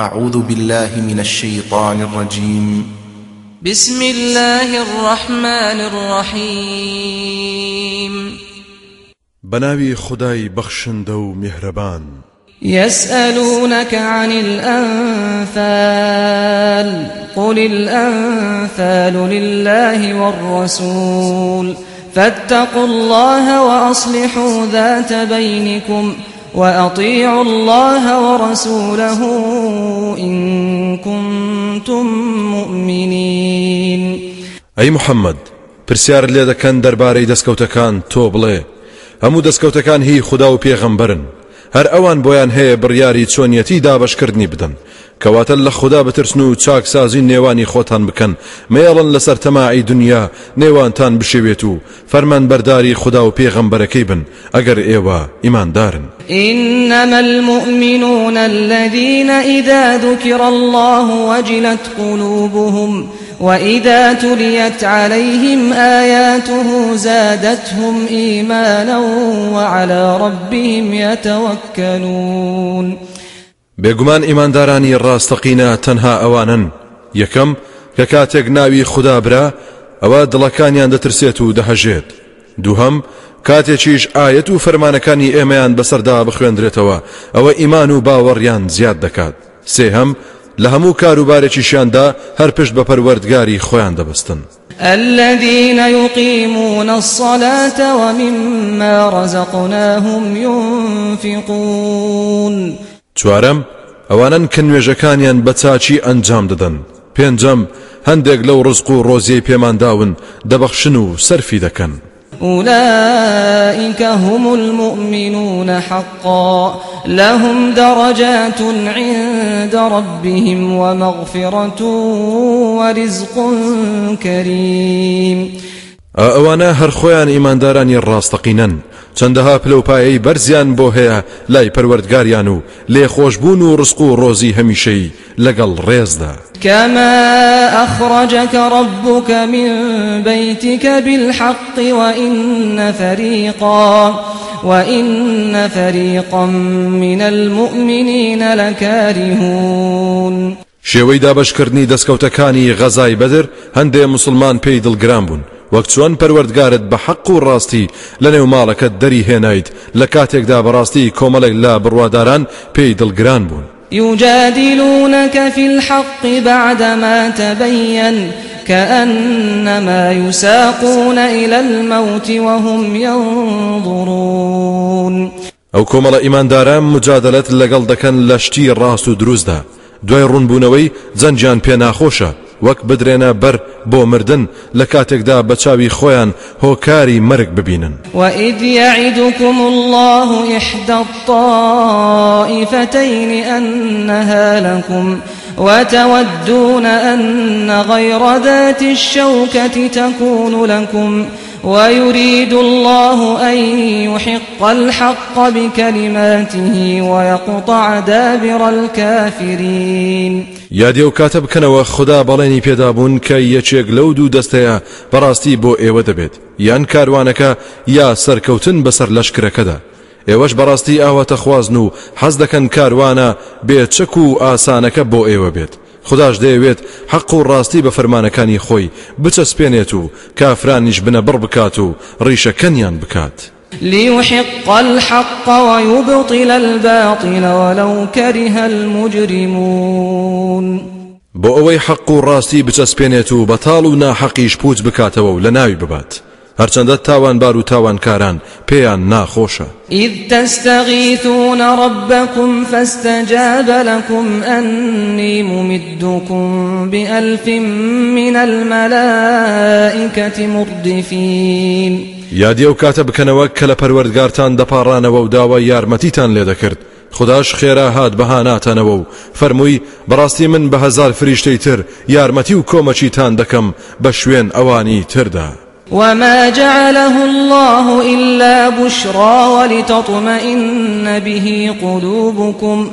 أعوذ بالله من الشيطان الرجيم. بسم الله الرحمن الرحيم. بناوي خداي بخشندو مهربان. يسألونك عن الأنفال قل الأنفال لله والرسول. فاتقوا الله وأصلحوا ذات بينكم. وأطيعوا الله ورسوله إن كنتم مؤمنين. أي محمد پرسیار لێ دەکەن دەربارەی دەستکەوتەکان تۆ بڵێ هەموو دەستکەوتەکان هی خدا و پێغەمبەرن هەر ئەوان بۆیان هەیە بڕیاری چۆنیەتی دابشکردنی بدەن کەواتە لە خوددا بترسن و چاکسازی نێوانی خۆتان بکەن. مێڵن لەسەر تەماعی دنیا نێوانتان بشێوێت و فەرمان بەرداری خوددا و پێغەمبەرەکەی بن. ئەگەر ئێوە إنما المؤمنون الذين إذا ذكر الله وجلت قلوبهم وإذا تليت عليهم آياته زادتهم إيمانا وعلى ربهم يتوكلون. بێگومان ئیماندارانی ڕاستەقینە تەنها ئەوانن. یەکەم کە کاتێک ناوی خوددا برا ئەوە دڵەکانیان دەترسێت و دەهەژێت. دووهەم کاتێکیش ئاەت و فەرمانەکانی ئێمەیان بەسەردا بخوێندرێتەوە ئەوە ئیمان و باوەڕیان زیاد دەکات. سێهەم لە هەموو کاروبارێکیشیاندا هەر پشت بە پەروەردگاری خۆیان دەبستن. الذين يقيمون الصلاة ومما رزقناهم ينفقون. چوارەم ئەوانن کە نوێژەکانیان بە چاکی ئەنجام دەدەن. پێنجەم هەندێک لەو ڕزق و ڕۆزیەی پێمانداون دەبەخشن و سەرفی دەکەن. أولئك هم المؤمنون حقا لهم درجات عند ربهم ومغفرة ورزق كريم. ئەوانە هەر خۆیان ئیماندارانی ڕاستەقینەن. چەندەها پلەپایەی بەرزیان بۆ هەیە لای پەروەردگاریان و لێخۆشببوون و ڕسق و ڕۆزی هەمیشەی لەگەڵ ڕێزدا. كما أخرجك ربك من بيتك بالحق وإن فريقا وإن فريقا من المؤمنين لكارهون. شێوەی دابشکردنی دەستکەوتەکانی غەزای بەدر هەندێ مسلمان پێی دڵگران بوون. وەک چۆن پەروەردگارت بە حەق و ڕاستی لە نێو ماڵەکەت دەری هێنایت لە کاتێکدا بەڕاستی کۆمەڵێک لا بڕواداران پێی دڵگران بوون. يجادلونك في الحق بعدما تبين كأنما يساقون إلى الموت وهم ينظرون. ئەو کۆمەڵە ئیمانداران مجادلت لەگەڵ دەکەن لە شتی ڕاست و دروستدا. دوای ڕوونبوونەوەی پێ ناخۆشە وەک بدرێنە بەر بۆ مردن لە کاتێکدا بە چاوی خۆیان هۆکاری مرگ ببینن. وإذ يعدكم الله إحدى الطائفتين أنها لكم وتودون أن غير ذات الشوكة تكون لكم ويريد الله أن يحق الحق بكلماته ويقطع دابر الكافرين. یادێ و کاتە بکەنەوە خدا بەڵێنی پێدابوون کە یەکێک لەو دوو دەستەیە بەڕاستی بۆ ئێوە دەبێت. یان کاروانەکە یا سەرکەوتن بەسەر لەشکرەکەدا. ئێوەش بەڕاستی ئاواتە خوازن و حەز دەکەن کاروانە بێچەک و ئاسانەکە بۆ ئێوە بێت. خداش دەیەوێت حەق و ڕاستی بە فەرمانەکانی خۆی بچەسپێنێت و کافرانیش بنە بڕ بکات و ڕیشەکەنیان بکات. ليحق الحق ويبطل الباطل ولو كره المجرمون بۆ ئەوەی حەق و ڕاستی بچەسپێنێت و بەتاڵ و ناحەقیش پوچ بکاتەوە و لە ناوی ببات هەرچەندە تاوانبار و تاوانکاران پێیان ناخۆشە. إذ تستغيثون ربكم فاستجاب لكم أني ممدكم بألف من الملائكة مردفين. یادی ئەو کاتە بکەنەوە کە لە پەروەردگارتان دەپاڕانەوە و داوای یارمەتیتان لێ دەکرد. خداش خێرا هات بەهاناتەنەوە و فەرمووی بەڕاستی من بە هزار فریشتەی تر یارمەتی و کۆمەچیتان دەکەم بە شوێن ئەوانی تردا. وما جعله الله إلا بشرى ولتطمئن به قلوبكم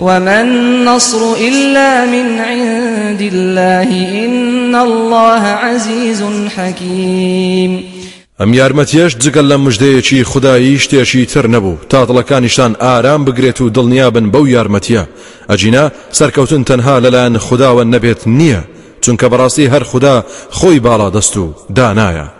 وما النصر إلا من عند الله إن الله عزيز حكيم ئەم یارمەتیەش جگەل لە مژدەیەکی خدایی شتێکی تر نەبوو تا دڵەکانیشتان ئارام بگرێت و دڵنیابن بەو یارمەتیە ئەجینا سەرکەوتن تەنها لەلایەن خداوە نەبێت نییە چونکە بەڕاستی هەر خدا خۆی باڵا دەست و دانایە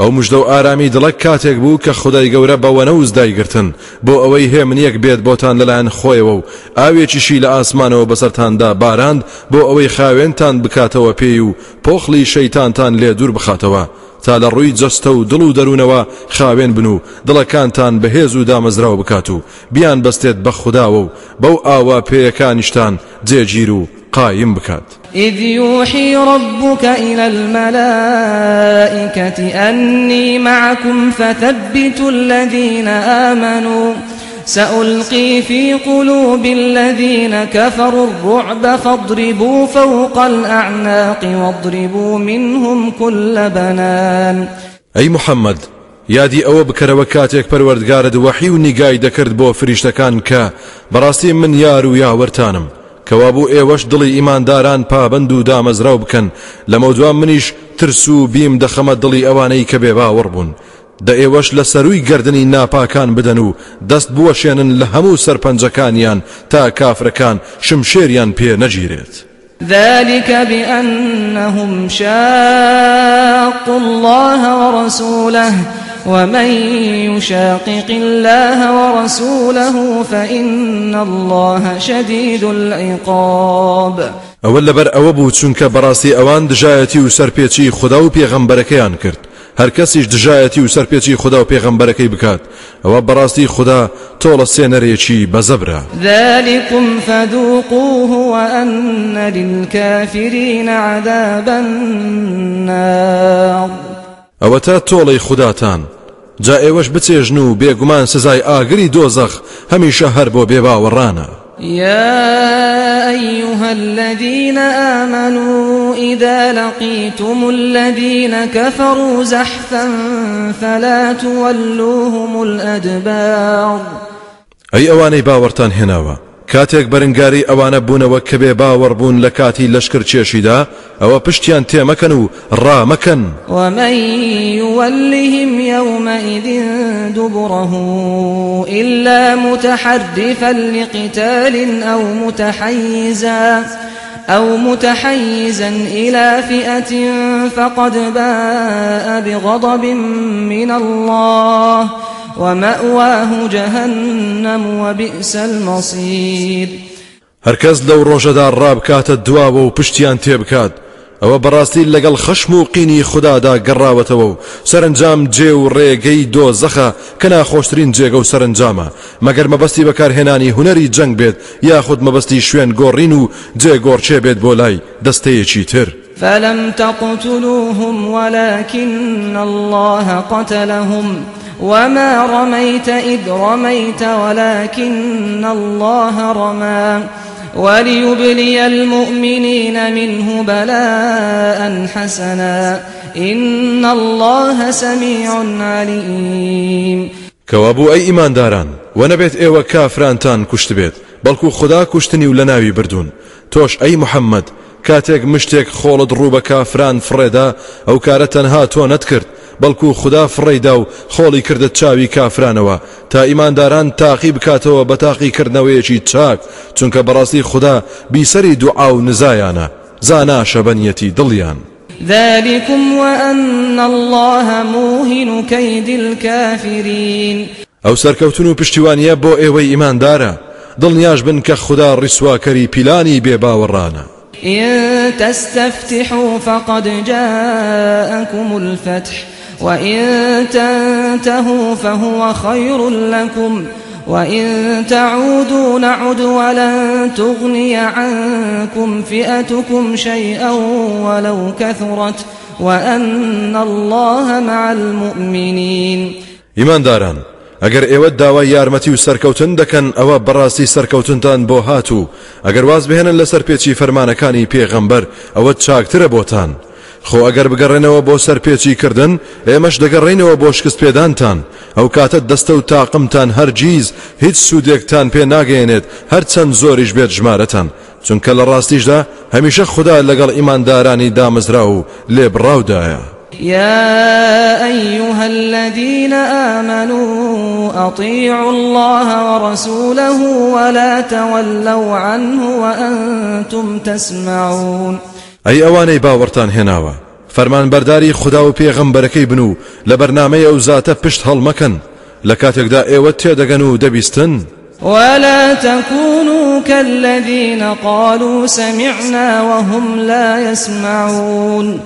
ئەو مژدە و ئارامی دڵە کاتێک بوو کە خدای گەورە بە وەنەوز دایگرتن. بۆ ئەوەی هێمنیەک بێت بۆتان لەلایەن خۆیەوە و ئاوێکیشی لە ئاسمانەوە بەسەرتاندا باراند بۆ ئەوەی خاوێنتان بکاتەوە پیسی و پۆخڵی شەیتانتان لێ دوور بخاتەوە. تا لە ڕووی جەستە و دڵ و دەروونەوە خاوێن بن و دڵەکانتان بەهێز و دامەزراوە بکات و بیان بەستێت بە خوداوە و بەو ئاوا پێیەکانیشتان جێگیر و قایم بکات. إذ يوحي ربك إلى الملائكة أني معكم فثبتوا الذين آمنوا. سألقي في قلوب الذين كفروا الرعب فاضربوا فوق الأعناق واضربوا منهم كل بنان. أي محمد یادی ئەوە بکەرەوە کاتێک پەروەردگارت وەحی و نیگای دەکرد بۆ فریشتەکان کە بەڕاستی من یار و یاوەرتانم. کەوابوو ئێوەش دڵی ئیمانداران پابند و دامەزراو بکەن لە مەودوان منیش ترس و بیم دەخەمە دڵی ئەوانەی کە بێباوەڕ بوون دە ئێوەش لە سەروی گردنی ناپاکان بدەن و دەست بوەشێنن لە هەموو سەرپەنجەکانیان تا کافرەکان شمشێریان پێ نەگیرێت. ذلك بأنهم شاقوا الله ورسوله ومن يشاقق الله ورسوله فإن الله شديد العقاب. ئەوە لەبەر ئەوە بوو چونکە بەڕاستی ئەوان دژایەتی و سەرپێچی خوددا و پێغەمبەرەکەیان کرد هەر کەسیش دژایەتی و سەرپێکی خوددا و پێغەمبەرەکەی بکات ئەوە بەڕاستی خوددا تۆڵە سێنەرێکی بەزەبرا ذلكم فذوقوه وأن للكافرين عذاب النار. ئەوە تا تۆڵەی خودداتان جا ئێوەش بچێژن و بێگومان سزای ئاگری دۆزەخ هەمیشە هەر بۆ بێباوەڕانە. يا أيها الذين آمنوا إذا لقيتم الذين كفروا زحفا فلا تولوهم الأدبار. أي أواني باورتان هناوا؟ کاتێک بەرنگاری ئەوانە بوونەوە کە بێ باوەڕبوون لە کاتی لەشکر چێشیدا ئەوە پشتیان تێمەکەن و ڕامەکەن. ومن يولهم يومئذ دبره إلا متحرفا لقتال أو متحيزا أو متحيزا إلى فئة فقد باء بغضب من الله. ومأواه جهنم وبئس المصير. هەرکەس لەو ڕۆژەدا ڕابکاتە دواوە و پشتیان تێبکات ئەوە بەڕاستی لەگەڵ خەشم و قینی خوددادا گەڕاوەتەوە و سەرنجام جێ و ڕێگەی دۆ زەخە کە ناخۆشترین جێگە و سەرنجامە. مەگەر مەبەستی بەکارهێنانی هوەری جەنگ بێت یاخود مەبەستی شوێن گۆڕین و جێ گۆڕچێ بێت بۆ لای دەستەیەکی تر. فلم تقتلوهم ولكن الله قتلهم وما رميت إذ رميت ولكن الله رمى وليبلي المؤمنين منه بلاء حسنا إن الله سميع عليم كوابو أي إيمان داران ونبيت إيوة كافرانتان كشت بيت بەڵکو خدا کوشتنی و لە ناوی بردوون تۆش ئەی محەممەد کاتێک مشتێک خۆڵت ڕوو بە کافران فڕێدا ئەو بەڵکو خدا فڕێدا و خۆڵی کردە چاوی کافرانەوە. تا ئیمانداران تاقی بکاتەوە بە تاقیکردنەوەیەکی چاک چونکە بەڕاستی خدا بیسەری دوعا و نزایانە. زانا شەبەنیەتی دڵیان. ذلكم وأن الله موهن كيد الكافرين. ئەو سەرکەوتن و پشتیوانیە بۆ ئێوەی ئیماندارە. دڵنیاش بن کە خدا ڕیسواکەری پیلانی بێباوەڕانە. إن تستفتحوا فقد جاءكم الفتح. وإن تنتهوا فهو خير لكم وإن تعودوا نعد ولن تغني عنكم فئتكم شيئا ولو كثرت وأن الله مع المؤمنين. إيمان داران ئەگەر ئێوە داوای یارمەتی و سەرکەوتن دەکەن ئەوە بەڕاستی سەرکەوتنتان بۆ هاتوو ئەگەر واز بهێنن لەسەر پێچی فەرمانەکانی پێغەمبەر ئەوە چاکترە بۆتان خۆ ئەگەر بگەڕێنەوە بۆ سەرپێچی کردن ئێمەش دەگەڕێنەوە بۆ شکست پێدانتان ئەو کاتە دەستە و تاقمتان هەرگیز هیچ سوودێکتان پێ ناگەێنێت هەرچەند زۆریش بێت ژمارەتان. چونکە لە ڕاستیشدا هەمیشە خوددا لەگەڵ ئیماندارانی دامەزرا و لێبڕاودایە. يا أيها الذين آمنوا أطيعوا الله ورسوله ولا تولوا عنه وأنتم تسمعون. ئەی ئەوانەی باوەڕتان هێناوە. فەرمان بەرداری خوددا و پێغەمبەرەکەی بن و لە بەرنمەی ئەو زاتە پشت هەڵمەکەن لە کاتێکدا ئێوە تێدەگەن و دەبیستن. ولا تكونوا كالذين قالوا سمعنا وهم لا يسمعون.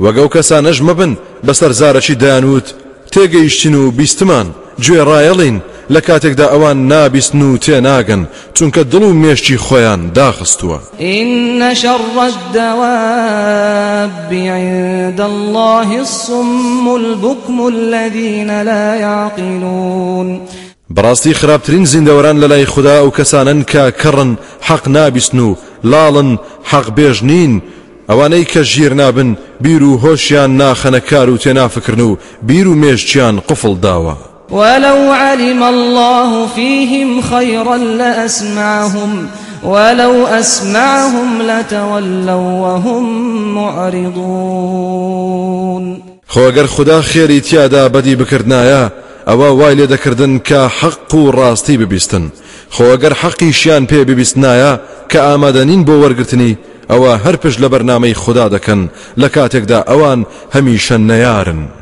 وەگەو کەسانەش مەبن بەسەر زارەکی دایانوت تێگەیشتین و بیستمان گوێ ڕایەڵین. لە کاتێکدا ئەوان نابیستن و تێناگەن چونکە دڵ و مێشتی خۆیان داخستووە. إن شر الدواب عند الله الصم البكم الذين لا يعقلون. بەڕاستی خراپترین زیندەوەران لە لای خوددا ئەو کەسانن کە کەڕن حەق نابیستن و لاڵن حەق بێژ نین ئەوانەی کە ژیر نابن بیر و هۆشیان ناخەنە کار و تێنافکردن و بیر و مێشتیان قفڵ داوە. ولو علم الله فيهم خيرا لأسمعهم ولو أسمعهم لتولوا وهم معرضون. خۆگەر خوددا خێری تیادا بەدی بکردایە ئەوە وای لێ دەکردن کە حەق و ڕاستی ببیستن. خۆگەر حەقیشیان پێ ببیستنایە کە ئامادەنین بۆ وەرگرتنی ئەوە هەر پشت لە خوددا دەکەن. لە کاتێکدا ئەوان هەمیشە نەیارن.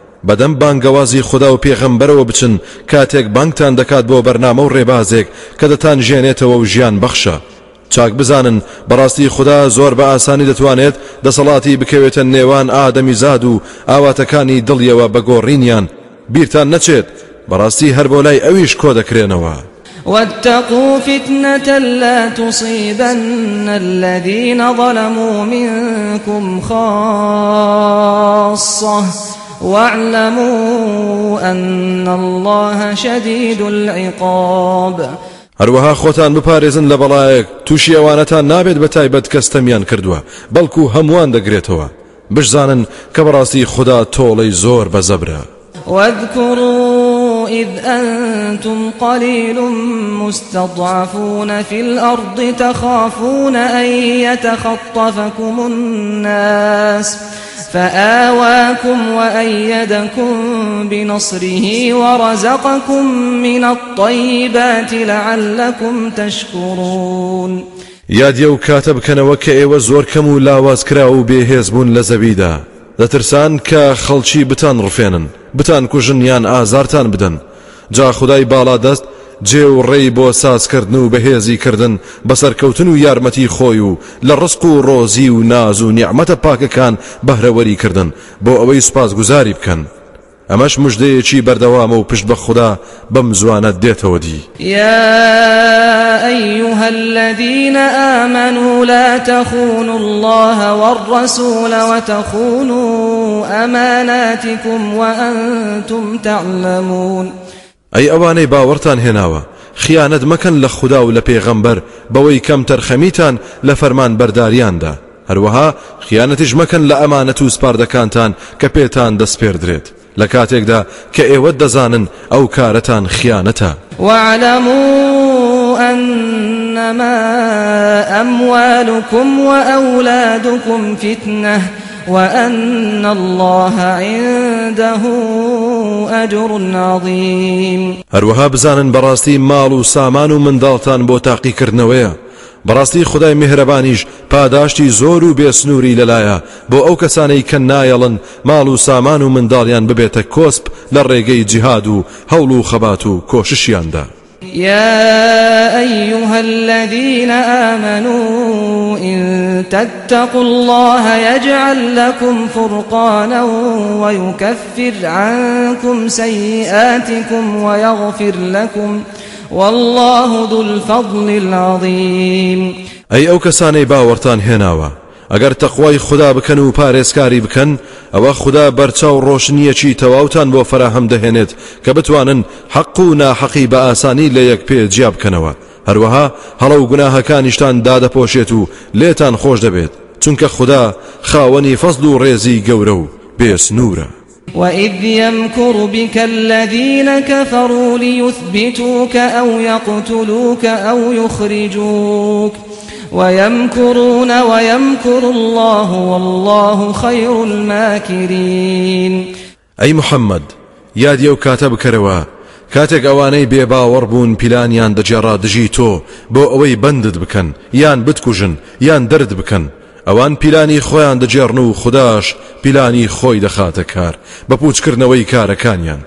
بەدەم بانگەوازی خوددا و پێغەمبەرەوە بچن کاتێک بانگتان دەکات بۆ بەرنامە و ڕێبازێک کە دەتان ژێنێتەوە و ژیان بەخشە. چاک بزانن بەڕاستی خوددا زۆر بە ئاسانی دەتوانێت دەسەڵاتی بکەوێتە نێوان ئادەمی زاد و ئاواتەکانی دڵیەوە بەگۆڕینیان بیرتان نەچێت بەڕاستی هەر بۆ لای ئەویش کۆ دەکرێنەوە. واتقوا فتنة لا تصيبن الذين ظلموا منكم خاصة. واعلموا أن الله شديد العقاب. هەروەها خۆتان بپارێزن لە بەڵایەک تووشی ئەوانەتان نابێت بە تایبەت کەستەمیان کردووە بەڵکو هەمووان دەگرێتەوە. بشزانن کە بەڕاستی خوددا تۆڵەی زۆر بە زەبرە. واذكروا إذ أنتم قليل مستضعفون في الأرض تخافون أن يتخطفكم الناس. فآواكم وأيدكم بنصره ورزقكم من الطيبات لعلكم تشكرون. یادیە و کاتە بکەنەوە کە ئێوە زۆر کەم و لاواز کرا و بێهێز بوون لە زەویدا دەترسان کە بتان ڕفێنن بتان کوژن یان ئازارتان بدەن جا خدای باڵا دەست جێ و ڕێی بۆ سازکردن و بەهێزی کردن بەسەرکەوتن و یارمەتی خۆی و ڕسق و ڕۆزی و ناز و نیعممەتە پاکەکان بەهرەوەری کردن بۆ ئەوەی سوپاس گوزاری بکەن. ئەمەش مژدەیەکی بەردەوامە و پشت بە خوددا بەم زوانە دێتەوە دی. يا أيها الذين آمنوا لا تخونوا الله والرسول وتخونوا أماناتكم وأنتم تعلمون. ئەی ئەوانەی باوەڕتان هێناوە. خیانەت مەکەن لە خوددا و لە پێغەمبەر بەوەی کەم تەرخەمیتان لە فەرمان بەرداریاندا. هەروەها خیانەتیش مەکەن لە ئەمانەت و سپاردەکانتان کە پێتان دەستپێردرێت لە کاتێکدا کە ئێوە أنما أموالكم وأولادكم فتنة وأن الله عنده أجر عظيم. هەروەها بزانن بەڕاستی ماڵ و سامان و منداڵتان بۆ تاقیکردنەوەیە. بەڕاستی خدای میهرەبانیش پاداشتی زۆر و بێسنووری لەلایە. بۆ ئەو کەسانەی کە نایەڵن ماڵ و سامان و منداڵیان ببێتە کۆسپ لە ڕێگەی جیهاد و هەوڵ و خەبات و کۆششیاندا. يا أيها الذين آمنوا إن تتقوا الله يجعل لكم فرقانا ويكفر عنكم سيئاتكم ويغفر لكم والله ذو الفضل العظيم. أي أو كساني باورتان هناوا. ئەگەر تەخوای خدا بکەن و پارێزکاری بکەن ئەوە خدا بەرچاو ڕۆشنیەکی تەواوتان بۆ فراهەم دەهێنێت کە بتوانن حەق و ناحەقی بە ئاسانی لە یەک پێ جیا بکەنەوە. هەروەها هەڵە و گوناهەکانیشتان دادەپۆشێت و لێتان خۆش دەبێت. چونکە خدا خاوەنی فەزل و ڕێزی گەورە و بێسنورە وإذ يمكر بك الذين كفروا ليثبتوك أو يقتلوك أو يخرجوك ويمكرون ويمكر الله والله خير الماكرين. ئەی محمد یادی ئەو کاتە بکەرەوە کاتێک ئەوانەی بێباوەڕ بوون پیلانیان دەگێڕا دژی تۆ بۆ ئەوەی بندت بکەن یان بتکوژن یان دەرد بکەن. ئەوان پیلانی خۆیان دەجێڕن و خودداش پیلانی خۆی دەخاتە کار. بە پوچکردنەوەی کارەکانیان.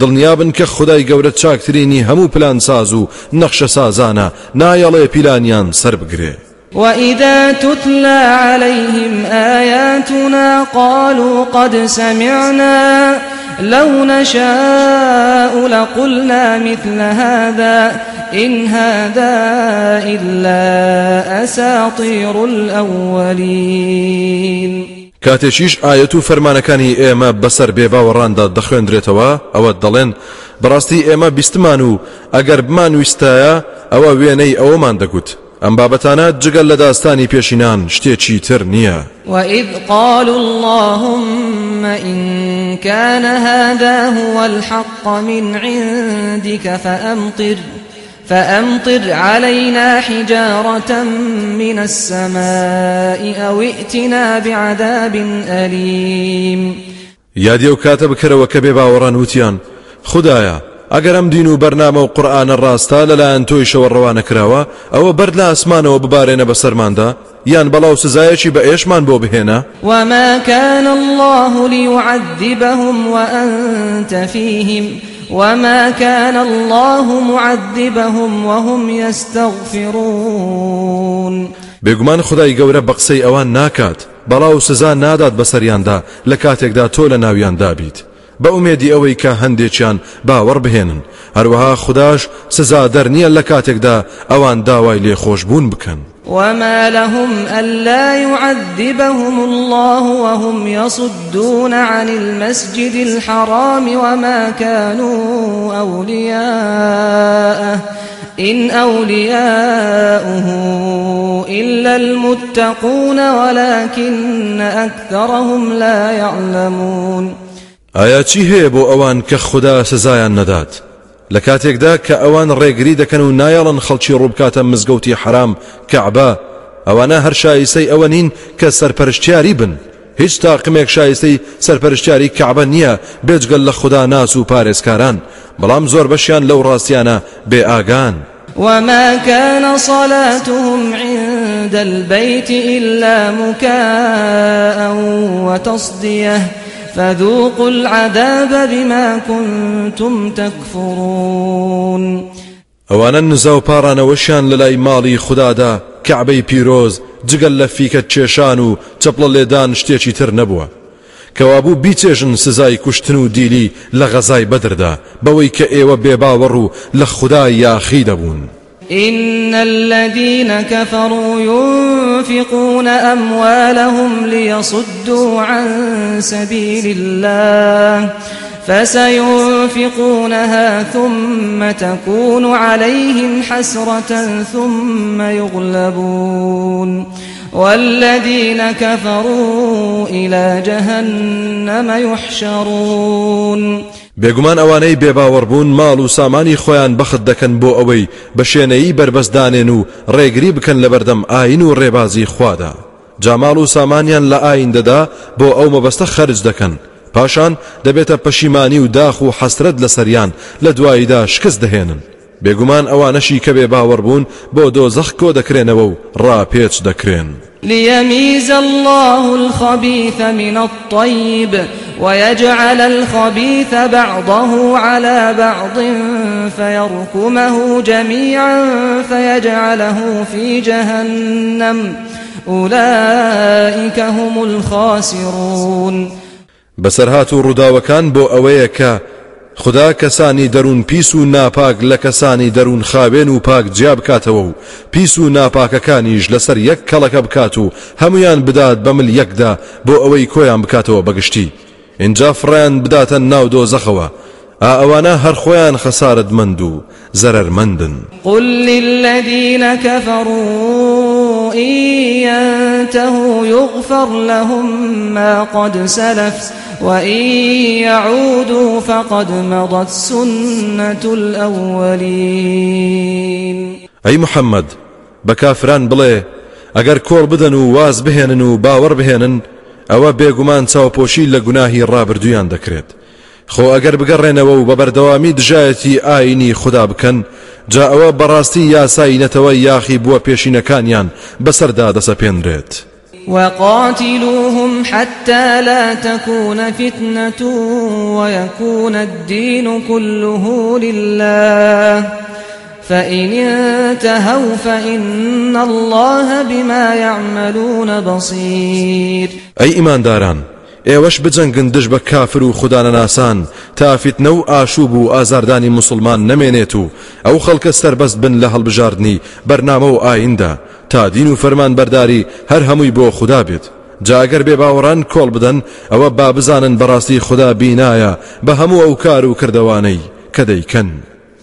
دڵنیابن کە خدای گەورە چاکترینی هەموو پلان ساز و نەخشە سازانە نایەڵێ پیلانیان سەر بگرێ. وإذا تتلى عليهم آياتنا قالوا قد سمعنا لو نشاء لقلنا مثل هذا إن هذا إلا أساطير الأولين کاتێکیش ئاەت و فەرمانەکانی ئێمە بەسەر بێباوەڕاندا دەخوێندرێتەوە ئەوە دەڵێن بەڕاستی ئێمە بیستمان و ئەگەر بمان ویستایە ئەوە وێنەی ئەوەمان دەگوت. ئەم بابەتانە جگەل لە داستانی پێشینان شتێکی تر نییە. وإذ قالوا اللهم إن كان هذا هو الحق من عندك فأمطر فأمطر علينا حجارة من السماء أو ائتنا بعذاب أليم. یادی ئەو کاتە بکەرەوە کە بێباوەڕان وتیان. خدایا ئەگەر ئەم دین و بەرنامە و قورئانە ڕاستە لەلایەن تۆیشەوە ڕەوانە کراوە ئەوە بەر لە ئاسمانەوە ببارێنە بەسەرماندا یان بەڵا و سزایەکی بە ئێشمان بۆ بهێنە وما كان الله ليعذبهم وأنت فيهم. وما كان الله معذبهم وهم يستغفرون بێگومان خدای گەورە بە قسەی ئەوان ناکات بەڵاو سزا نادات بەسەریاندا لە کاتێکدا تۆ لە ناویان بە ئومێدی ئەوەی کە هەندێکیان باوەڕ بهێنن هەروەها خودداش سزا دەرنیە لە کاتێکدا ئەوان داوای لێخۆشببوون بکەن وما لهم ألا يعذبهم الله وهم يصدون عن المسجد الحرام وما كانوا أولياءه. إن أولياؤه إلا المتقون ولكن أكثرهم لا يعلمون. ئایا چی هەیە بۆ ئەوان کە خوددا سزایان نەدات؟ لە کاتێکدا کە ئەوان ڕێگری دەکەن و نایەڵن خەڵکی ڕووبکاتە مزگەوتی حرام کەعبا ئەوانە هەر شایستەی ئەوە نین کە سەرپەرشتیاری بن. هیچ تاقمێک شایستەی سەرپەرشتیاری کەعبە نییە بێجگەل لە خوددا ناس و پارێزکاران. بەڵام زۆر بەشیان لەو ڕاستیانە بێ ئاگان. وما كان صلاتهم عند البيت إلا مكاء وتصديه فذوقوا العذاب بما كنتم تكفرون ئەوانە نزا و پارانەوەشیان لە لای ماڵی خوددادا کەعبەی پیرۆز جگەل لە فیکە کێشان و چەپڵە لێدان شتێکی تر نەبووە کەوابوو بیچێژن سزای کوشتن و دیلی لە غەزای بەدردا بەوەی کە ئێوە بێباوەڕ و لە خودای یاخی دەبوون. إن الذين كفروا ينفقون أموالهم ليصدوا عن سبيل الله فسينفقونها ثم تكون عليهم حسرة ثم يغلبون والذين كفروا إلى جهنم يحشرون بێگومان ئەوانەی بێباوەڕبوون ماڵ و سامانی خۆیان بەخت دەکەن بۆ ئەوەی بە شوێنەی بربەستدانێن و ڕێگری بکەن لە بەردەم ئاین و ڕێبازی خوادا. جاماڵ و سامانیان لە ئاین دەدا بۆ ئەو مەبەستە خەرج دەکەن. پاشان دەبێتە پەشیمانی و داخ و حەسرەت لە سەریان لە دواییدا شکست دەهێنن. بێگومان ئەوانەشی کە بێ باوەڕبوون بۆ دۆزەخ کۆ دەکرێنەوە و ڕاپێچ دەکرێن. ليميز الله الخبيث من الطيب ويجعل الخبيث بعضه على بعض فيركمه جميعا فيجعله في جهنم. أولئك هم الخاسرون. بەسەرهات و ڕووداوەکان بۆ ئەوەیە کە خدا کەسانی دەروون پیس و ناپاک لە کەسانی دەروون خاوێن و پاک جیا بکاتەوە و پیس و ناپاکەکانیش لەسەر یەک کەڵەکە بکات و هەمویان بدات بەمل یەکدا بۆ ئەوەی کۆیان بکاتەوە اینجا فڕیان بداتە ناو دۆزەخەوە ئەوانە هەر خۆیان خەسارت مند و زەرەرمەندن قل للذين كفروا إن ينتهوا يغفر لهم ما قد سلف وإن يعودوا فقد مضت سنة الأولين. ئەی محەممەد بە کافران بڵێ ئەگەر کۆڵ بدەن و واز بهێنن و باوەڕ بهێنن ئەوە بێگومان چاوپۆشی لە گوناهی ڕابردویان دەکرێت. خۆ ئەگەر بگەڕێنەوە و بە بەردەوامی دژایەتی ئاینی خوددا بکەن جا ئەوە بەڕاستی یاسایی نەتەوە یاخی بووە پێشینەکانیان بەسەردا دەسەپێنرێت. وقاتلوهم حتى لا تكون فتنة ويكون الدين كله لله فإن انتهوا فإن الله بما يعملون بصير ئەی ئیمانداران ئێوەش بجەنگن دژ بە کافر و خوددانە ناسان تافیتنە و ئاشوب و ئازاردانی مسلمان نەمێنێت و ئەو خەڵکە سربەست بن لە هەڵبژاردننی بەرنامە و ئایندا تا دین و فەرمان بەرداری هەر هەمووی بۆ خوددا بێت جاگەر بێ باوەڕان کۆڵ بدەن ئەوە با بزانن بەڕاستی خوددا بینایە بە هەموو ئەو کار دەیکەن.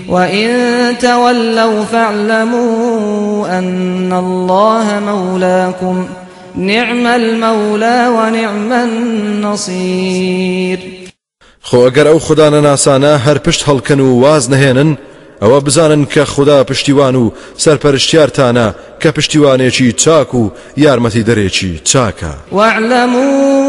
وإن تولوا فاعلموا أن الله مولاكم نعم المولى ونعم النصير خۆ ئەگەر ئەو خوددانە ناسانە هەر پشت هەڵکەن و واز نەهێنن ئەوە بزانن کە خوددا پشتیوان و سەرپەرشتیارتانە کە پشتیوانێکی چاک و یارمەتی دەرێکی چاکە. واعلموا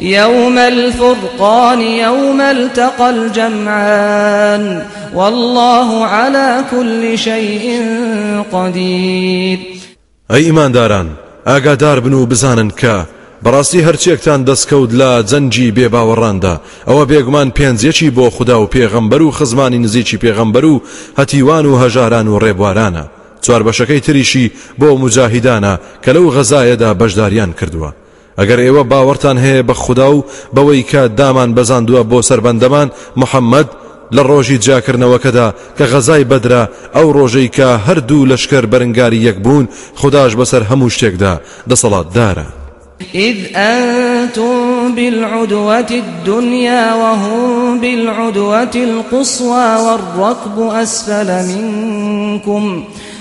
يوم الفرقان يوم التقى الجمعان والله على كل شيء قدير. ئەی ئیمانداران ئاگادار بن و بزانن کە بەڕاستی هەرچێکتان دەستکەوت لە جەنجی بێ باوەڕاندا ئەوە بێگومان پێنجێکی بۆ خوددا و پێغەمبەر و خزمانی نزیکی پێغەمبەر و هەتیوان و هەژاران و ڕێبوارانە. چوار بەشەکەی تریشی بۆ مجاهیدانە کە لەو غەزایەدا بەشداریان کردووە. ئەگەر ئێوە باوەڕتان هەیە بە خوددا و بەوەی کە دامان بەزاندووە بۆ سربەندەمان محەممەد لە ڕۆژی جاکردنەوەکەدا کە غەزای بەدرا ئەو ڕۆژەی کە هەردوو لەشکر بەرنگاری یەک بوون خداش بەسەر هەموو شتێکدا دەسەڵات دارە. إذ أنتم بالعدوة الدنيا وهم بالعدوة القصوى والركب أسفل منكم.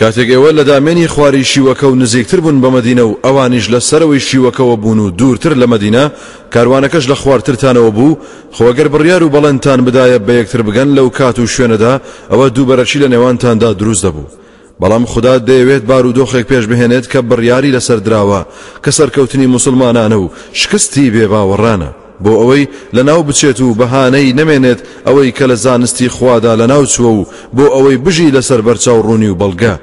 کاتێک ئێوە لە دامێنی خواری شیوەکە و نزیکتر بوون بە مدینە و ئەوانیش لە سەرەوەی شیوەکەوە بوون و دوورتر لە مدینە کاروانەکەش لە خوارترتانەوە بوو. خۆ گەر بڕیار و بەڵێنتان بدایە بە یەکتر بگەن لەو کات و شوێنەدا ئەوە دووبەرەکی لە نێوانتاندا دروست دەبوو. بەڵام خدا دەیەوێت بار و دۆخێک پێش بهێنێت کە بڕیاری لەسەر دراوە کە سەرکەوتنی مسلمانانە و شکستی بێ باوەڕانە. بۆ ئەوەی لە ناو بچێت و بەهانەی نەمێنێت ئەوەی کە لە زانستی خوادا لە ناو چوە و بۆ ئەوەی بژی لەسەر بەرچاو ڕوونی و بەڵگە.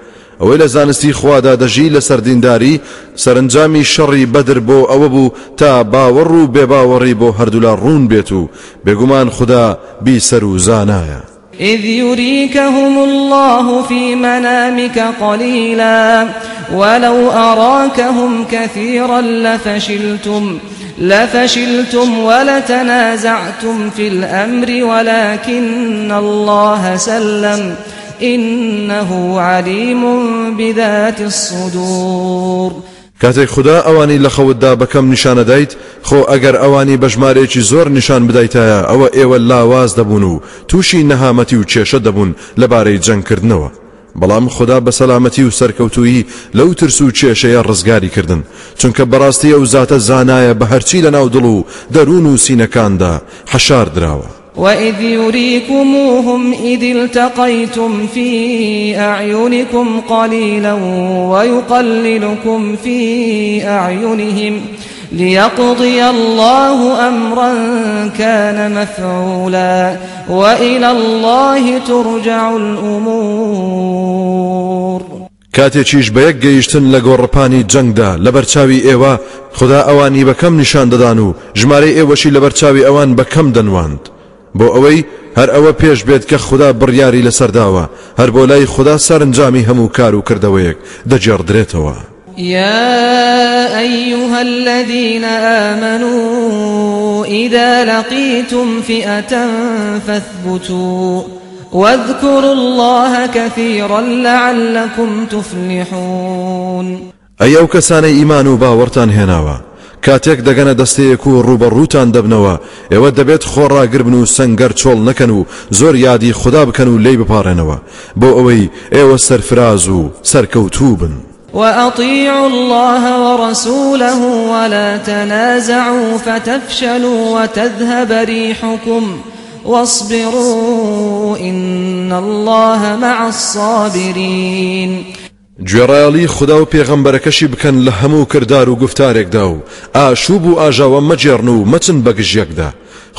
ئەوەی لە زانستی خوادا دەژی لە سەردینداری سەرنجامی شەڕی بەدر بۆ ئەوە بوو تا باوەڕ و بێباوەڕی بۆ هەردوولا ڕوون بێت و بێگومان خدا بیسەر و زانایە. إذ يريكهم الله في منامك قليلا ولو أراكهم كثيرا لفشلتم. لفشلتم ولتنازعتم في الأمر ولكن الله سلم إنه عليم بذات الصدور کاتێک خدا ئەوانی لە خەوتدا بەکەم نیشانە دایت خۆ ئەگەر ئەوانی بە ژمارێکی زۆر نیشان بدایتایە ئەوە ئێوە لاواز دەبوون و تووشی نەهامەتی و کێشە دەبوون لەبارەی جەنگکردنەوە. بەڵام خدا بە سەلامەتی و سەرکەوتویی لەو ترس و کێشەیە ڕزگاری کردن. چونکە بەڕاستی ئەو زاتە زانایە بە هەرچی لە ناو دڵ و دەروون و سینەکاندا حەشار دراوە وإذ يريكموهم إذ التقيتم في أعينكم قليلا ويقللكم في أعينهم ليقضي الله أمرا كان مفعولا وإلى الله ترجع الأمور. کاتێکیش بە یەک گەیشتن لە گۆڕپانی جەنگدا لە بەرچاوی ئێوە خدا ئەوانی بەکەم نیشان دەدان و ژمارە ئێوەشی لە بەرچاوی ئەوان بەکەم دەنواند. بۆ ئەوەی هەر ئەوە پێش بێت کە خدا بڕیاری لەسەرداوە هەر بۆ لای خدا سەرنجامی هەموو کار و کردەوەیەک دەجێڕدرێتەوە. يا أيها الذين آمنوا إذا لقيتم فئة فاثبتوا واذكروا الله كثيرا لعلكم تفلحون. ئەی ئەو کەسانەی ئیمان و باوەڕتان هێناوە کاتێک دەگەنە دەستەیەک و ڕوبەڕووتان دەبنەوە ئێوە دەبێت خۆڕاگربن و سنگەر چۆڵ نەکەن و زۆر یادی خوددا بکەن و لی بپارێنەوە بۆ وأطيعوا الله ورسوله ولا تنازعوا فتفشلوا وتذهب ريحكم واصبروا إن الله مع الصابرين. گوێڕایەڵی خدا و پێغەمبەرەکەشی بکەن لە هەموو کردار و گفتارێکدا و ئاشوب و ئاژاوە مەجێڕن و مەچن بەگژیەکدا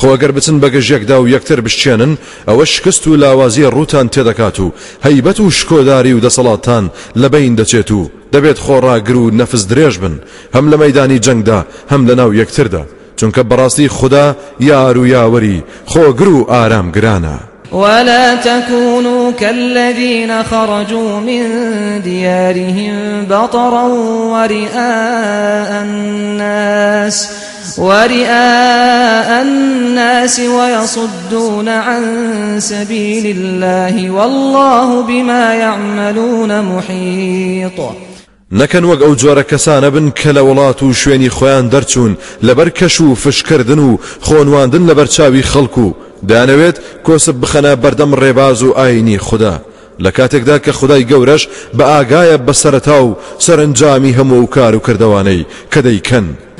خۆگەر بچن بەگەژێکدا و یەکتر بشتێنن ئەوە شکست و لاوازی ڕوتان تێدەکات و هەیبەت و شکۆداری و دەسەڵاتان لەبین دەچێت و دەبێت خۆڕاگر و نەفس درێژ بن هەم لە مەدانی جەنگدا هەم لە ناو یەکتردا. چونکە بەڕاستی خدا یار و یاوەری خۆگر و ئارام گرانە ولا تكونوا كالذين خرجوا من ديارهم بطرا ورئاء الناس ورئاء الناس ويصدون عن سبيل الله والله بما يعملون محيط. نەکەن وەک ئەو جۆرە کەسانە بن کە لە وڵات و شوێنی خۆیان دەرچوون لەبەر کەش و فشکردن و خۆنواندن لە بەرچاوی خەڵکو دەیانەوێت کۆسب بخەنە بەردەم ڕێباز و ئاینی خوددا. لە کاتێکدا کە خدای گەورەش بە ئاگایە بەسەرتا و سەرنجامی هەموو کار و کردوانەی کە دەیکەن.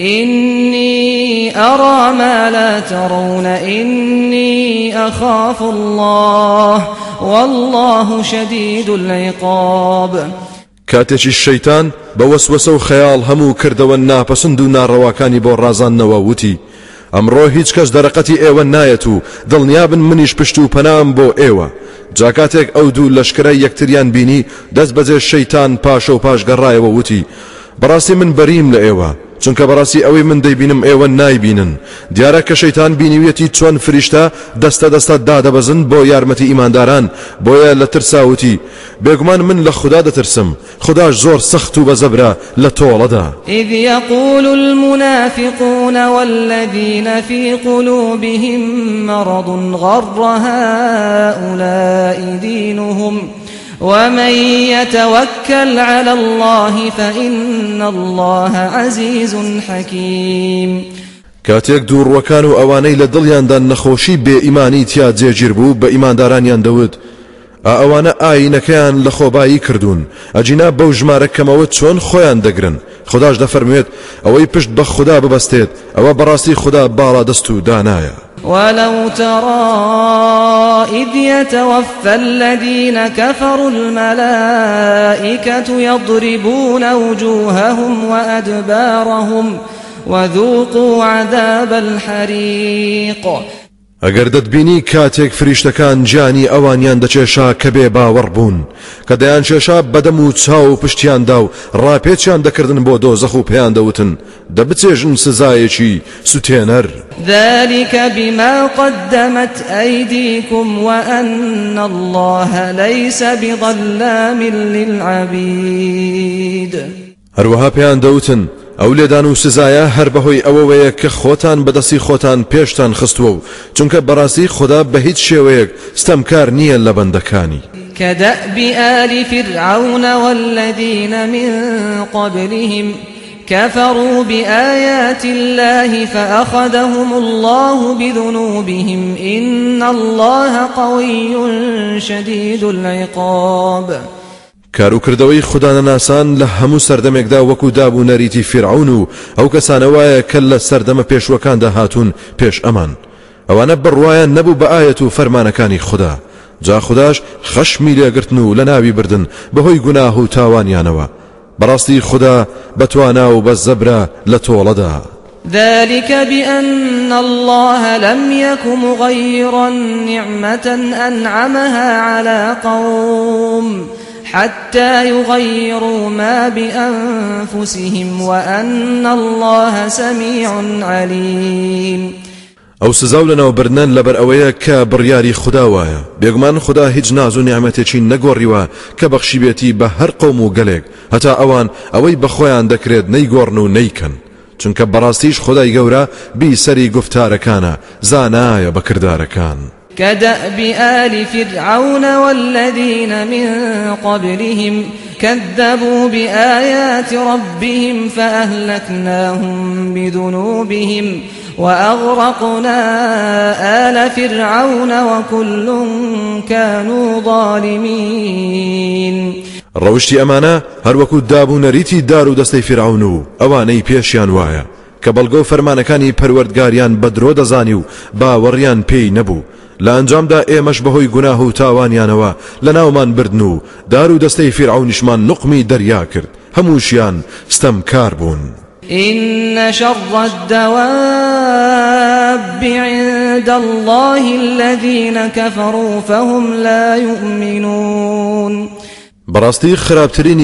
إني أرى ما لا ترون إني أخاف الله والله شديد العقاب. کاتێکی الشەیتان بە وەسوەسە و خەیاڵ هەموو کردەوە ناپەسند و ناڕەواکانی بۆ ڕازانەوە وتی. ئەمڕۆ هیچ کەس دەرەقەتی ئێوە نایەت و دڵنیابن منیش پشت و پەنام بۆ ئێوە. جاکاتێک ئەو دوو لەشکرە بینی و پاش گەڕایەوە وتی. بەڕاستی من بەریم لە چونکە بەڕاستی ئەوەی من دەیبینم ئێوە نایبینن. دیارە کە شەیتان بینیویەتی چۆن فریشتە دەستە دەستە دادەبەزن بۆ یارمەتی ئیمانداران بۆیە لە ترساوتی. بێگومان من لە خوددا دەترسم خداش زۆر سەخت و بەزەبرا لە تۆڵەدا. إذ يقول المنافقون والذين في قلوبهم مرض غر هؤلاء دينهم ومن يتوكل على الله فإن الله عزيز حكيم کاتێک دووڕوەکان و ئەوانەی لە دڵیاندا نەخۆشی بێ ئیمانی تیا جێگیر بوو بە ئیماندارانیان دەوت. ئەوانە ئاینەکەیان لە خۆبایی کردوون. ئەجینا بەو ژمارەکەمەوە چۆن خۆیان دەگرن؟ خداش دەفەرموێت ئەوەی پشت بە خوددا ببەستێت ئەوە بەڕاستی خوددا باڵا دەست و دانایە. ولو ترى إذ يتوفى الذين كفروا الملائكة يضربون وجوههم وأدبارهم وذوقوا عذاب الحريق. ئەگەر دەتبینی کاتێک فریشتەکان جانی ئەوانیان دەچێشا کە بێ باوەڕ بوون. کە دەیان چێشا بەدەم و چاو و پشتیاندا و ڕاپێچیان دەکردن بۆ دۆزەخ و پێیان دەوتن. دەبچێژن سزایەکی سوتێنەر. ذلك بما قدمت أيديكم وأن الله ليس بظلام للعبيد. هەروەها پێیان دەوتن ئەو لێدان و سزایە هەر بەهۆی ئەوەوەیە کە خۆتان بەدەستی خۆتان پێشتان خستووە و چونکە بەڕاستی خوددا بە هیچ شێوەیەک ستەمکار نییە لە بەندەکانی. كدأب آل فرعون والذين من قبلهم كفروا بآيات الله فأخذهم الله بذنوبهم إن الله قوي شديد العقاب. کاروکردەوەی خوددانە ناسان لە هەموو سەردەمێکدا وەکو دابوو نەریتی فرعون و ئەو کەسانەوەیە کە لە سەردەمە پێشوەکاندا هاتوون پێش ئەمان. ئەوانە بڕواایان نەبوو بە ئاەت و فەرمانەکانی خوددا. جا خودداش خەشمی لێگرتن و لە بردن بەهۆی گوناه و تاوانیانەوە. بەڕاستی خوددا بەتوانا و بە زەبرا ذلك بأن الله لم يك مغيرا نعمة أنعمها على قوم. حتى يغيروا ما بأنفسهم وأن الله سميع عليم. ئەو سزاو لەناو برنەن لەبەر ئەوەیە کە بڕیاری بێگومان خدا هیچ ناز و نیامەتێکی نەگۆڕیوە کە بەخشی بێتی بە هەر قوم و گەلێک هەتا ئەوان ئەوەی بەخۆیان دەکرێت نەیگۆڕن و نەیکەن چونکە بەڕاستیش خدای گەورە بی سەری گفتارەکانە زانایە. كدأب آل فرعون والذين من قبلهم كذبوا بآيات ربهم فأهلكناهم بذنوبهم وأغرقنا آل فرعون وكل كانوا ظالمين. ڕەوشی ئەمانە هەروەکو دابوونەریتی دار و دەستەی فرعون و ئەوانەی پێشیان وایە کە بەڵگە و فەرمانەکانی پەروەردگاریان بە درۆ دەزانی و لە ئەنجامدا ئێمەش بەهۆی گوناه و تاوانیانەوە لە ناومان بردن و دار و دەستەی فرعونیشمان نقمی دەریا کرد هەمووشیان ستەم کار بوون. إن شر الدواب عند الله الذين كفروا فهم لا يؤمنون.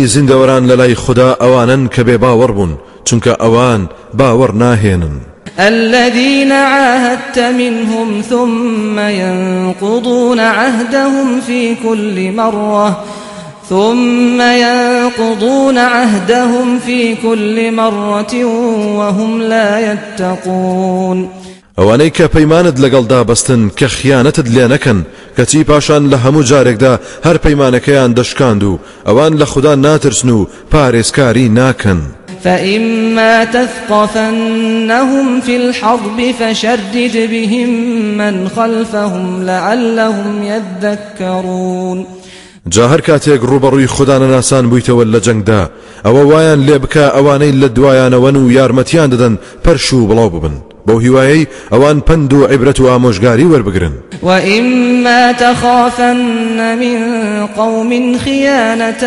زیندەوەران لە لای خوددا ئەوانن کە بێ باوەڕ بوون چونکە ئەوان باوەڕ ناهێنن. الذين عاهدت منهم ثم ينقضون عهدهم في كل مرة ثم ينقضون عهدهم في كل مرة وهم لا يتقون ئەوانەی کە پەیمانت لەگەڵدا بەستن کە خیانەتت لێ نەکەن کەچی پاشان لە هەموو جارێکدا هەر پەیمانەکەیان دەشکاند و ئەوان لە خوددا ناترسن و پارێزکاری ناکەن. فإما تثقفنهم في الحرب فشدد بهم من خلفهم لعلهم يذكرون جا هەر کاتێک ڕوبەڕووی ناسان بوویتەوە لە جەنگدا. ئەوە وایان لێ بکە ئەوانەی لە دوایانەوەن و یارمەتیان دەدەن بۆ هیوایی ئەوان پند و عیبرەت و ئامۆژگاری وەربگرن. وإما تخافن من قوم خيانة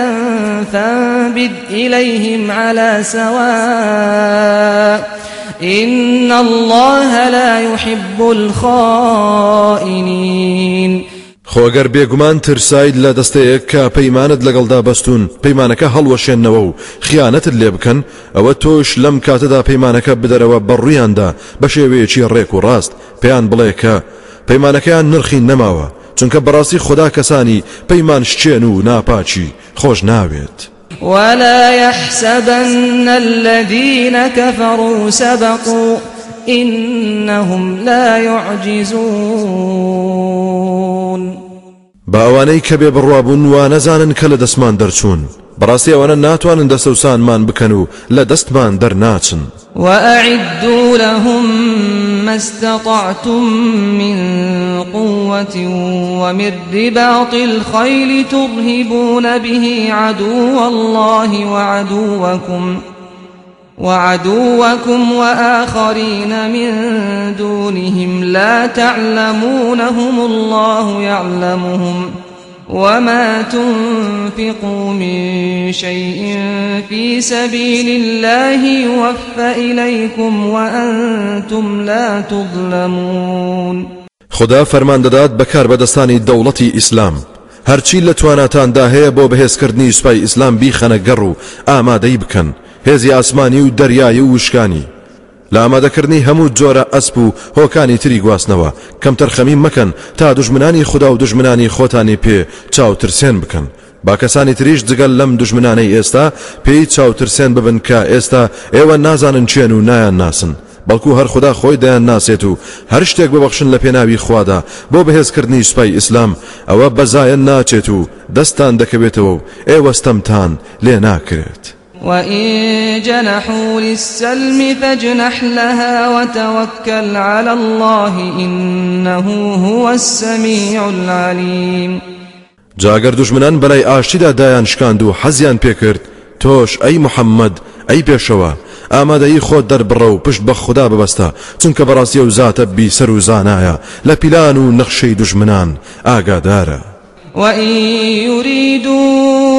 فانبذ إليهم على سواء إن الله لا يحب الخائنين. خۆگەر بێگومان ترساید لە دەستەیەک کە پەیمانت لەگەڵدا بەستون پەیمانەکە هەڵوەشێنەوە و خیانەتت لێ بکەن ئەوە تۆش لەم کاتەدا پەیمانەکە بدەرەوە بەڕوویاندا بە شێوەیەکی ڕێک و ڕاست پێیان بڵێ کە پەیمانەکەیان نرخی نەماوە چونکە بەڕاستی خوددا کەسانی پەیمان شچێن و ناپاچی خۆش ناوێت. ولا يحسبن الذين كفروا سبقوا إنهم لا يعجزون. بأوانەی کە بێ بڕوابوون و نەزانن کە لە دەستمان دەرچوون. بەڕاستی ئەوانە ناتوانن دەسەوسانمان بکەن و لە دەستمان دەرناچن. وأعدوا لهم ما استطعتم من قوة ومن رباط الخيل ترهبون به عدو الله وعدوكم. وعدوكم وآخرين من دونهم لا تعلمونهم الله يعلمهم وما تنفقوا من شيء في سبيل الله يوفى إليكم وأنتم لا تظلمون. خدا فەرمان دەدات بەکار بەدەستانی دەوڵەتی ئیسلام هەرچی لە تواناتاندا هەیە بۆ بەهێزکردنی سوپای ئیسلام بیخەنە گەڕ و ئامادەی بکەن. هێزی ئاسمانی و دەریایی و وشکانی. لە ئامادەکردنی هەموو جۆرە ئەسپ و هۆکانی تری گواستنەوە. کەم تەرخەمی مەکەن تا دژمنانی خودا و دژمنانی خۆتانی پێ چاوترسێن بکەن. با کەسانی تریش جگە لەم دژمنانەی ئێستا پێی چاوترسێن ببن کە ئێستا ئێوە نازانن کێن و نایان ناسن. بەڵکو هەر خدا خۆی دایان ناسێت و هەر شتێک ببەخشن لە پێناوی خوادا. بۆ بەهێزکردنی سوپای ئیسلام ئەوە بە زایە ناچێت و دەستان دەکەوێتەوە و ئێوەستەمتان لێ ناکرێت. وإن جنحوا للسلم فاجنح لها وتوكل على الله إنه هو السميع العليم. جاگەر دوژمنان بەلای ئاشتیدا دایان شکاند و حەزیان پێکرد تۆش ئەی محەممەد ئەی پێشەوە. ئامادەی خۆت دەربڕە و پشت بە خوددا ببەستە چونکە بەڕاستی و زاتە بیسەر و زانایە. لە پیلان و نەخشەی دوژمنان ئاگادارە. وإن يريدوا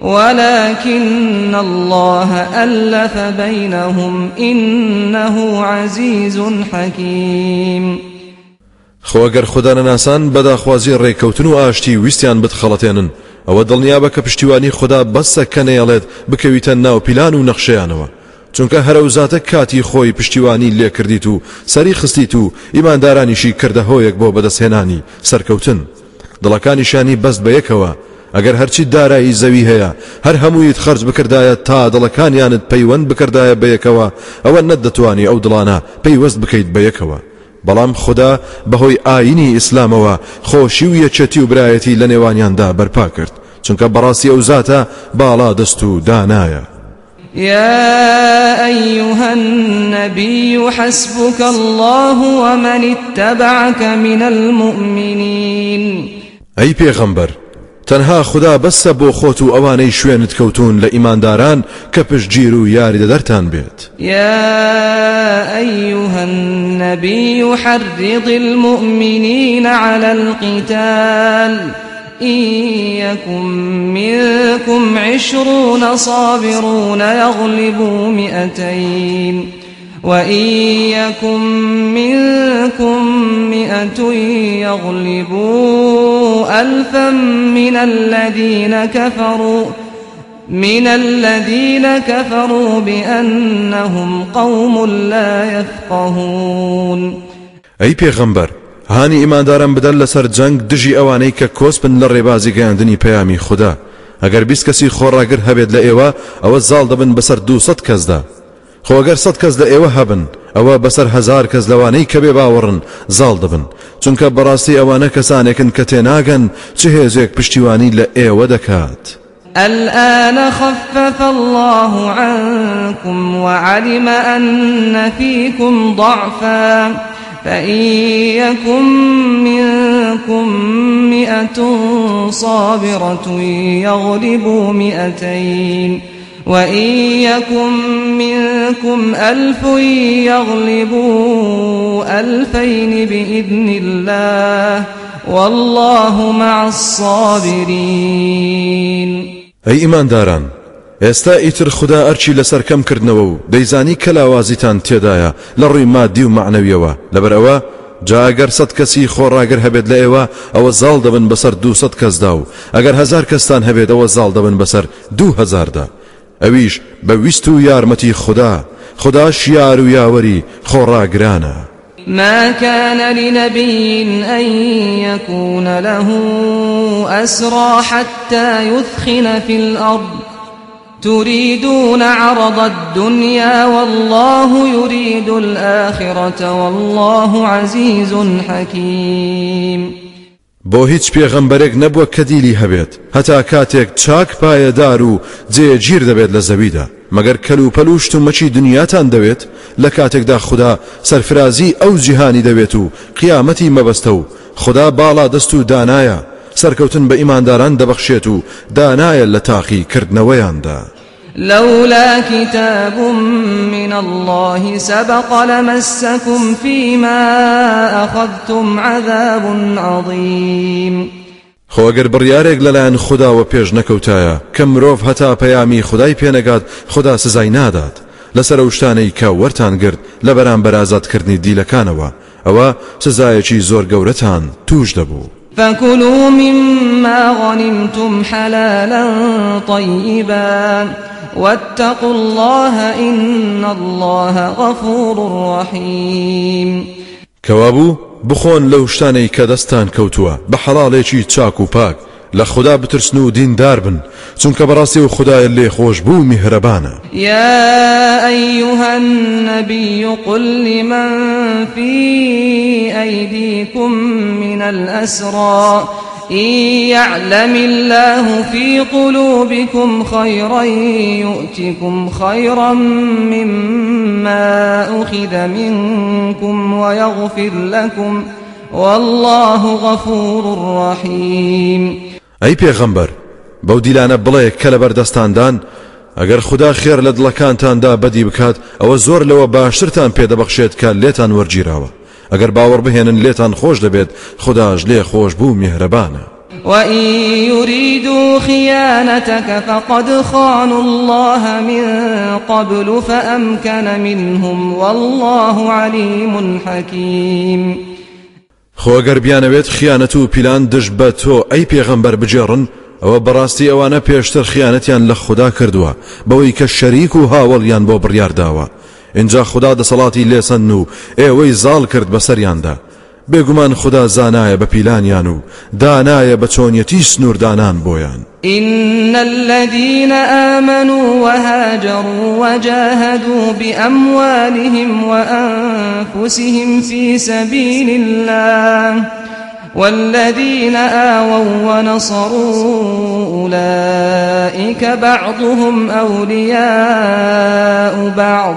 ولكن الله ألف بينهم إنه عزيز حكيم. خۆگەر خوددانە ناسان بەداخوازی ڕێککەوتن و ئاشتی ویستیان بتخەڵەتێنن. ئەوە دڵنیابە کە پشتیوانی خوددا بەسە کەنەیەڵێت بکەویتە ناو پیلان و نەخشەیانەوە. چونکە هەرەوزاتە کاتی خۆی پشتیوانی لێکردیت و سەری خستیت و ئیماندارانیشی کردە هۆیەک بۆ بەدەستهێنانی سەرکەوتن. دڵەکانیشانی بەست بە یەکەوە. ئەگەر هەرچی دارایی زەوی هەیە هەر هەموویت خرج بکردایە تا دڵەکانیانت پەیوەند بکردایە بەیەکەوە ئەوە نەت دەتوانی ئەو دڵانە پەیوەست بکەیت بەیەکەوە. بەڵام خدا بەهۆی ئاینی ئیسلامەوە خۆشی و یەکەتی و برایەتی لە نێوانیاندا بەرپا کرد چونکە بەڕاستی ئەو زاتە باڵا دەست و دانایە. يا أيها النبي حسبك الله ومن اتبعك من المؤمنين. أي پیغمبر تەنها خدا بەسە بۆ خۆت و ئەوانەی شوێنت کەوتون لە ئیمانداران کە پشتگیر و بێت. يا أيها النبي حرض المؤمنين على القتال. إن يكن منكم عشرون صابرون يغلبوا مئتين. وإن يكن منكم مئة يغلبوا ألفا من الذين كفروا من الذين كفروا بأنهم قوم لا يفقهون أي پیغمبر هانی ئیماندارم بدەن لەسەر جەنگ دژی ئەوانەی کە بن لە ڕێبازی گەیاندنی پەیامی خوددا. ئەگەر بیست کەسی خۆڕاگر هەبێت لە ئێوە ئەوە زاڵ دەبن بەسەر دووسەد کەسدا. خۆگەر سەد کەس لە ئێوە هەبن ئەوە بەسەر هزار کەس لەوانەی کە بێ باوەڕن زاڵ دەبن چونکە بەڕاستی ئەوانە کەسانێکن کە تێناگەن چه هێزێک پشتیوانی لە ئێوە دەکات. الآن خفف الله عنكم وعلم أن فيكم ضعفا فإن يكن منكم مئة صابرة يغلبوا مئتين وإن يكن منكم ألف يغلبوا ألفين بإذن الله والله مع الصابرين أي إيمان داران ئێستا ئیتر خدا ئەرچی لەسەر کەم کردنەوە و دەیزانی کە لاوازیتان تێدایە لە ڕووی مادی و معنەویەوە. لەبەرئەوە جا گەر سەد کەسی خۆڕاگر هەبێت لە ئێوە ئەوە زاڵ دەبن بەسەر دو کەسدا و ئەگەر هزار کەستان هەبێت ئەوە زاڵ دەبن بەسەر دو هزاردا ئەویش بە ویست و یارمەتی خدا خدا شیار و یاوەری خۆڕاگرانە ما كان لنبي أن يكون له أسرى حتى يثخن في الأرض. تريدون عرض الدنيا والله يريد الآخرة والله عزيز حكيم. بۆ هیچ پێغەمبەرێک نەبووە کە دیلی هەبێت. هەتا کاتێک چاک پایەدار و جێگیر دەبێت لە زەویدا. مەگەر کەل و پەلوشت و مەچی دنیاتان دەوێت لە کاتێکدا خوددا سەرفرازی ئەو جیهانی دەوێت و قیامەتی مەبەستە و خدا باڵا دەست و دانایە. سەرکەوتن بە ئیمانداران دەبەخشێت و دانایە لە تاقی کردنەوەیاندا لولا كتاب من الله سبق لمسكم فيما أخذتم عذاب عظيم. خۆگەر بڕیارێک لەلایەن خودداوە پێش نەکەوتایە کە مرۆڤ هەتا پەیامی خدای پێنەگات خدا سزای نادات. لەسەر شتانەی کە وەرتان گرت لە بەرامبەر ئازادکردنی دیلەکانەوە ئەوە سزایەکی زۆر گەورەتان توش دەبوو. فكلوا مما غنمتم حلالا طيبا. واتقوا الله إن الله غفور رحيم. کەوابوو بخۆن لەو شتانەی کە دەستان کەوتووە بە حەڵاڵێکی چاک و پاک لە خدا بترسن و دیندار بن چونکە بەڕاستی و خدای لێ خۆش بوو میهرەبانە. يا أيها النبي قل لمن في أيديكم من الأسرى إن يعلم الله في قلوبكم خيرا يؤتكم خيرا مما أخذ منكم ويغفر لكم والله غفور رحيم. ئەی پێغەمبەر بەو دیلانە بڵێ کە لە بەردەستاندان ئەگەر خدا خێر لە دڵەکانتاندا بەدی بکات ئەوە زۆر لەوە باشترتان پێدەبەخشێت کە لێتان وەرگیراوە ئەگەر باوەڕ بهێنن لێتان خۆش دەبێت خداش لێ خۆش بوو میهرەبانە وإن يريدوا خيانتك فقد خانوا الله من قبل فأمكن منهم والله عليم حكيم. خۆگەر بیانەوێت خیانەت و پیلان دژ بە تۆ ئەی پێغەمبەر بجێڕن ئەوە بەڕاستی ئەوانە پێشتر خیانەتیان لە خوددا کردووە بەوەی کە شەریک و هاوڵیان بۆ بڕیارداوە. اینجا خدا دەسەڵاتی لێسەن و ئێوەی زاڵ کرد بەسەریاندا بێگومان خدا زانایە بە پیلانیان و دانایە بە چۆنیەتی سنووردانان بۆیان. إن الذين آمنوا وهاجروا وجاهدوا بأموالهم وأنفسهم في سبيل الله والذين آووا ونصروا أولئك بعضهم أولياء بعض.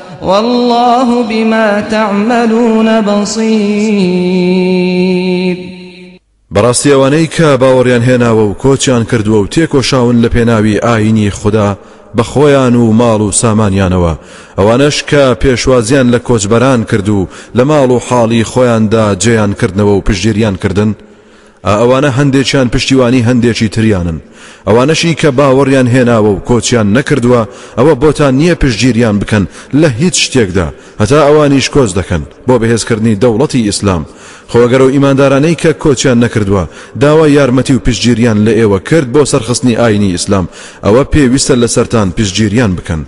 والله بما تعملون بصير. بەڕاستی ئەوانەی کە باوەڕیان هێناوە و کۆچیان کردووە و تێکۆشاون لە پێناوی ئاینی خوددا بە خۆیان و ماڵ و سامانیانەوە. ئەوانش کە پێشوازیان لە کۆچبەران کرد و لە ماڵ و حاڵی خۆیاندا جێیان کردنەوە و پشتگیریان کردن ئەوانە هەندێکیان پشتیوانی هەندێکی تریانن. ئەوانەشی کە باوەڕیان هێناوە و کۆچیان نەکردووە ئەوە بۆتان نییە پشتگیریان بکەن لە هیچ شتێکدا. هەتا ئەوانیش کۆز دەکەن بۆ بەهێزکردنی دەوڵەتی ئیسلام. خۆگەرە و ئیماندارانەی کە کۆچیان نەکردووە داوای یارمەتی و پشتگیریان لە ئێوە کرد بۆ سەرخستنی ئاینی ئیسلام. ئەوە پێویستە لەسەرتان پشتگیریان بکەن.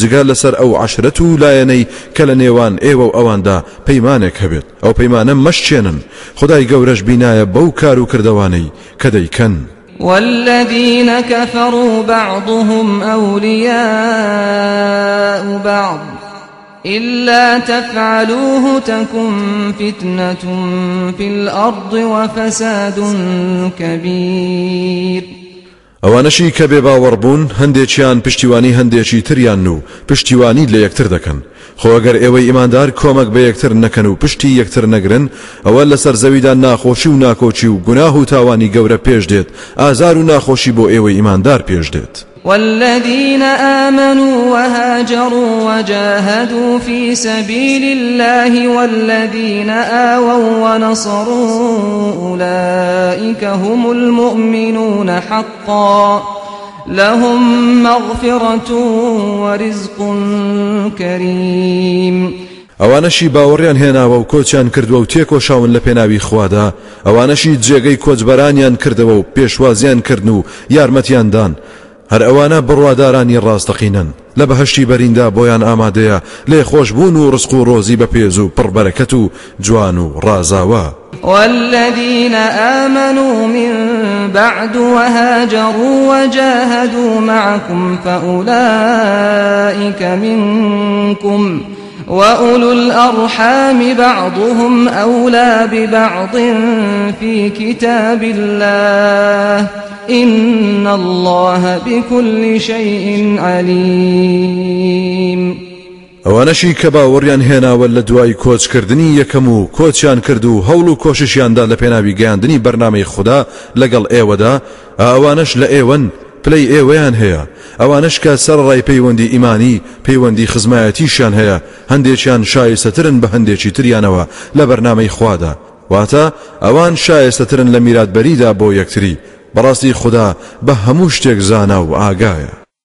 جگە لەسەر ئەو عشرەت و لایەنەی کە لە نێوان ئێوە و ئەواندا پەیمانێک هەبێت. ئەو پەیمانە مەشچێنن خدای گەورەش بینایە بەو کار و کردوانەی کە دەیکەن. والذين كفروا بعضهم أولياء بعض إلا تفعلوه تكن فتنة في الأرض وفساد كبير ئەوانەشی کە بێ باوەڕبوون هەندێکیان پشتیوانی هەندێکی تریان و پشتیوانی لە یەکتر دەکەن خۆگەر ئێوەی ئیماندار کۆمەک بە یەکتر نەکەن و پشتی یەکتر نەگرن ئەوە لەسەر زەویدا ناخۆشی و ناکۆچی و گوناه و تاوانی گەورە پێش دێت ئازار و ناخۆشی بۆ ئێوەی ئیماندار پێش دێت. والذين آمنوا وهاجروا وجاهدوا في سبيل الله والذين آووا ونصروا أولئك هم المؤمنون حقا. لهم مغفرة ورزق كريم. ئەوانەشی باوەڕیان هێناوە و کۆچیان کردووە و تێکۆشاون لە پێناوی خوادا ئەوانەشی جێگەی کۆچبەرانیان کردەوە و پێشوازیان کردن و یارمەتیاندان هەر ئەوانە بڕوادارانی ڕاستەقینن لە بەهشتی بەریندا بۆیان ئامادەیە لێ خۆشببوون و ڕسق و ڕۆزی بە پێز و پڕبەرەکەت و جوان و والذين آمنوا من بعد وهاجروا وجاهدوا معكم فأولئك منكم. وأولو الأرحام بعضهم أولى ببعض في كتاب الله إن الله بكل شيء عليم. ئەوانەشی کە باوەڕیان هێناوە لە دوای کۆچکردنی یەکەم و کۆچیان کرد و هەوڵ و کۆششیاندا لە پێناوی گەاندنی بەرنمەی خوددا لەگەڵ ئێوەدا ئەوانش پلەی ئێوەیان هەیە؟ ئەوانش کە سەر ڕای پەیوەندی ئیمانی پەیوەندی خزمایەتیشیان هەیە. هەندێکیان شایستەترن بە هەندێکی تریانەوە لە بەرنمەی خوادا. واتە ئەوان شایستەترن لە میراتبەریدا بۆ یەکتری. بەڕاستی خوددا بە هەموو شتێک زانە و ئاگایە.